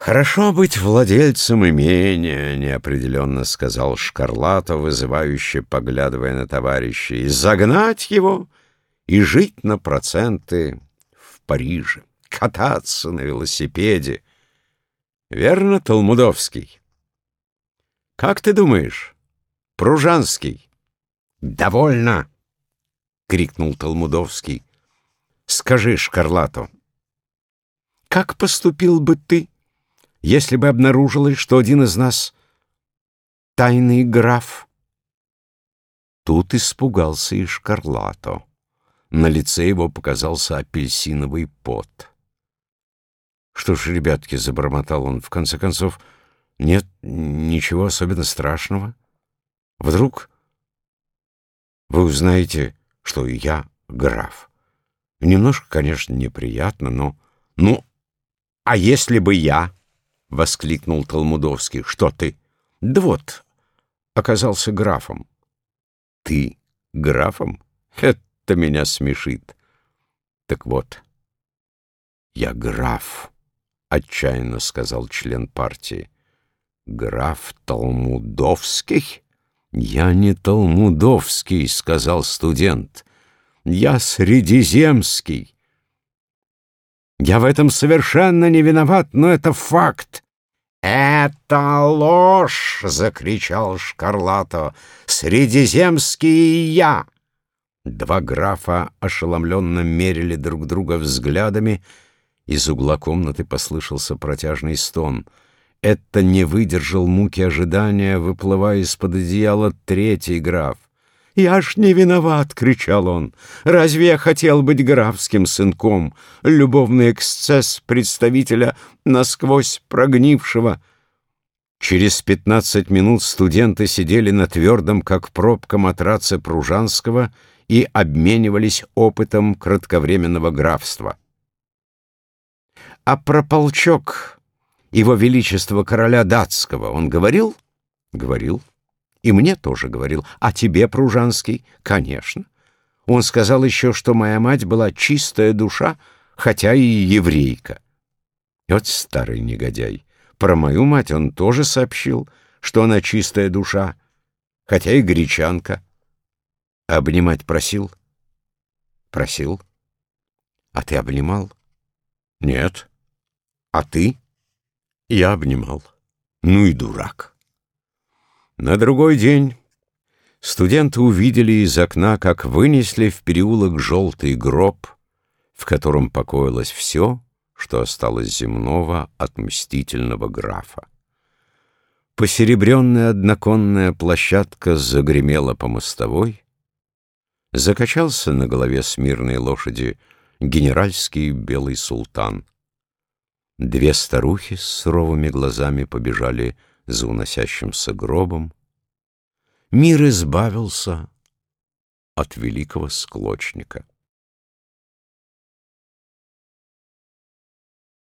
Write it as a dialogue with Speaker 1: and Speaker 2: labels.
Speaker 1: «Хорошо быть владельцем имения», — неопределенно сказал Шкарлато, вызывающе поглядывая на товарища, «и загнать его и жить на проценты в Париже, кататься на велосипеде. Верно, Толмудовский? Как ты думаешь, Пружанский?» «Довольно!» — крикнул Толмудовский. «Скажи, Шкарлато, как поступил бы ты?» Если бы обнаружилось, что один из нас — тайный граф. Тут испугался и Шкарлато. На лице его показался апельсиновый пот. «Что ж, ребятки», — забормотал он, — «в конце концов, нет ничего особенно страшного. Вдруг вы узнаете, что я граф. Немножко, конечно, неприятно, но... Ну, а если бы я...» — воскликнул Толмудовский. — Что ты? — Да вот, оказался графом. — Ты графом? Это меня смешит. — Так вот, я граф, — отчаянно сказал член партии. — Граф Толмудовский? — Я не Толмудовский, — сказал студент. — Я Средиземский. Я в этом совершенно не виноват, но это факт. «Это ложь!» — закричал Шкарлато. «Средиземский я!» Два графа ошеломленно мерили друг друга взглядами. Из угла комнаты послышался протяжный стон. Это не выдержал муки ожидания, выплывая из-под одеяла третий граф. «Я ж не виноват!» — кричал он. «Разве я хотел быть графским сынком? Любовный эксцесс представителя насквозь прогнившего!» Через пятнадцать минут студенты сидели на твердом, как пробка матраце Пружанского, и обменивались опытом кратковременного графства. «А про полчок его величества короля датского он говорил?» «Говорил». И мне тоже говорил. А тебе, Пружанский? Конечно. Он сказал еще, что моя мать была чистая душа, хотя и еврейка. Вот старый негодяй. Про мою мать он тоже сообщил, что она чистая душа, хотя и гречанка. Обнимать просил? Просил. А ты обнимал? Нет. А ты? Я обнимал. Ну и дурак. На другой день студенты увидели из окна, как вынесли в переулок желтый гроб, в котором покоилось все, что осталось земного от мстительного графа. Посеребренная одноконная площадка загремела по мостовой, закачался на голове смирной лошади генеральский белый султан. Две старухи с суровыми глазами побежали за уносящимся гробом, мир избавился от великого склочника.